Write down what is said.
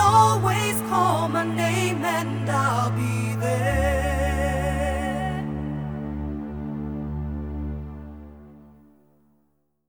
always call my name.